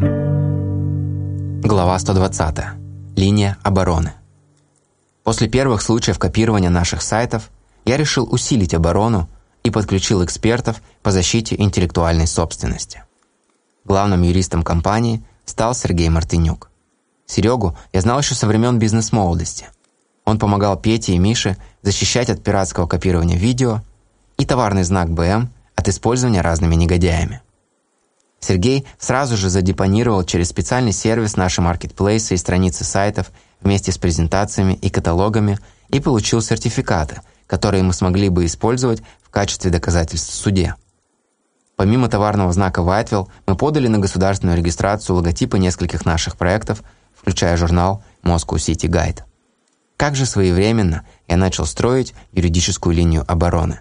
Глава 120. Линия обороны. После первых случаев копирования наших сайтов я решил усилить оборону и подключил экспертов по защите интеллектуальной собственности. Главным юристом компании стал Сергей Мартынюк. Серегу я знал еще со времен бизнес-молодости. Он помогал Пете и Мише защищать от пиратского копирования видео и товарный знак БМ от использования разными негодяями. Сергей сразу же задепонировал через специальный сервис наши маркетплейсы и страницы сайтов вместе с презентациями и каталогами и получил сертификаты, которые мы смогли бы использовать в качестве доказательств в суде. Помимо товарного знака Whiteville, мы подали на государственную регистрацию логотипы нескольких наших проектов, включая журнал Moscow City Guide. Как же своевременно я начал строить юридическую линию обороны.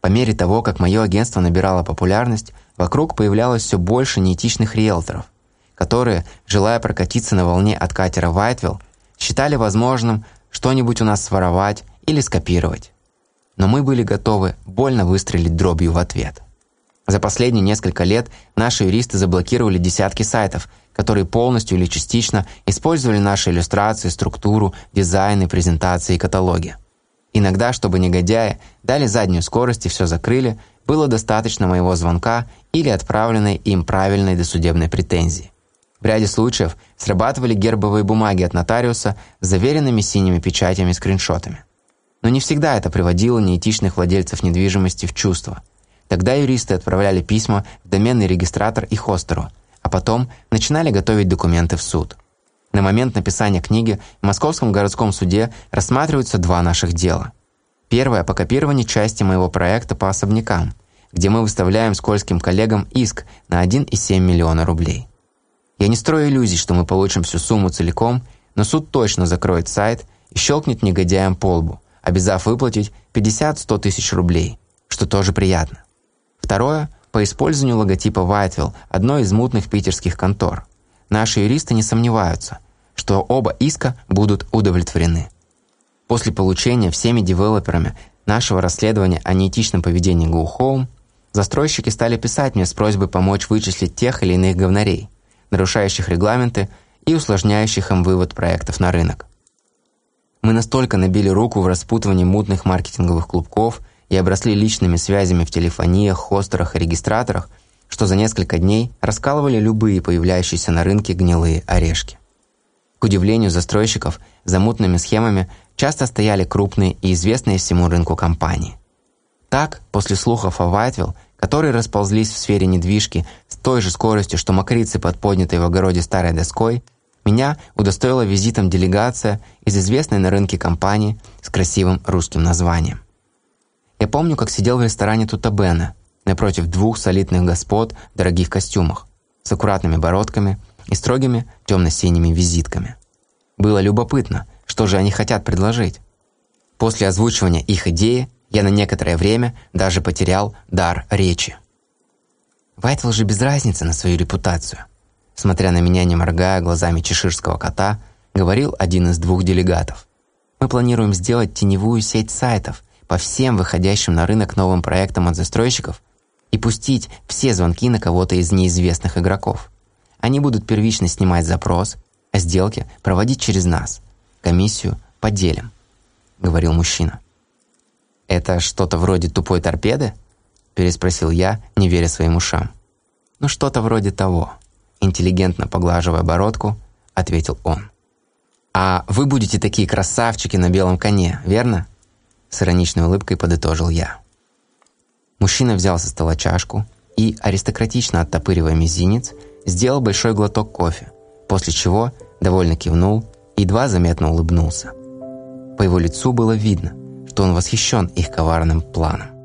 По мере того, как мое агентство набирало популярность, вокруг появлялось все больше неэтичных риэлторов, которые, желая прокатиться на волне от катера Вайтвилл, считали возможным что-нибудь у нас своровать или скопировать. Но мы были готовы больно выстрелить дробью в ответ. За последние несколько лет наши юристы заблокировали десятки сайтов, которые полностью или частично использовали наши иллюстрации, структуру, дизайны, презентации и каталоги. Иногда, чтобы негодяи дали заднюю скорость и все закрыли, было достаточно моего звонка или отправленной им правильной досудебной претензии. В ряде случаев срабатывали гербовые бумаги от нотариуса с заверенными синими печатями и скриншотами. Но не всегда это приводило неэтичных владельцев недвижимости в чувство. Тогда юристы отправляли письма в доменный регистратор и хостеру, а потом начинали готовить документы в суд. На момент написания книги в Московском городском суде рассматриваются два наших дела. Первое – по копированию части моего проекта по особнякам, где мы выставляем скользким коллегам иск на 1,7 миллиона рублей. Я не строю иллюзий, что мы получим всю сумму целиком, но суд точно закроет сайт и щелкнет негодяям по лбу, обязав выплатить 50-100 тысяч рублей, что тоже приятно. Второе – по использованию логотипа Whiteville, одной из мутных питерских контор. Наши юристы не сомневаются, что оба иска будут удовлетворены. После получения всеми девелоперами нашего расследования о неэтичном поведении Go Home, застройщики стали писать мне с просьбой помочь вычислить тех или иных говнарей, нарушающих регламенты и усложняющих им вывод проектов на рынок. Мы настолько набили руку в распутывании мутных маркетинговых клубков и обросли личными связями в телефониях, хостерах и регистраторах, что за несколько дней раскалывали любые появляющиеся на рынке гнилые орешки. К удивлению застройщиков, за мутными схемами часто стояли крупные и известные всему рынку компании. Так, после слухов о Вайтвилл, которые расползлись в сфере недвижки с той же скоростью, что мокрицы под поднятой в огороде старой доской, меня удостоила визитом делегация из известной на рынке компании с красивым русским названием. Я помню, как сидел в ресторане Тутабена, напротив двух солидных господ в дорогих костюмах, с аккуратными бородками и строгими темно-синими визитками. Было любопытно, что же они хотят предложить. После озвучивания их идеи я на некоторое время даже потерял дар речи. Вайтвелл же без разницы на свою репутацию. Смотря на меня, не моргая глазами чеширского кота, говорил один из двух делегатов. Мы планируем сделать теневую сеть сайтов по всем выходящим на рынок новым проектам от застройщиков и пустить все звонки на кого-то из неизвестных игроков. Они будут первично снимать запрос, а сделки проводить через нас. Комиссию поделим», — говорил мужчина. «Это что-то вроде тупой торпеды?» — переспросил я, не веря своим ушам. «Ну, что-то вроде того», — интеллигентно поглаживая бородку, ответил он. «А вы будете такие красавчики на белом коне, верно?» С ироничной улыбкой подытожил я. Мужчина взял со стола чашку и, аристократично оттопыривая мизинец, сделал большой глоток кофе, после чего довольно кивнул и едва заметно улыбнулся. По его лицу было видно, что он восхищен их коварным планом.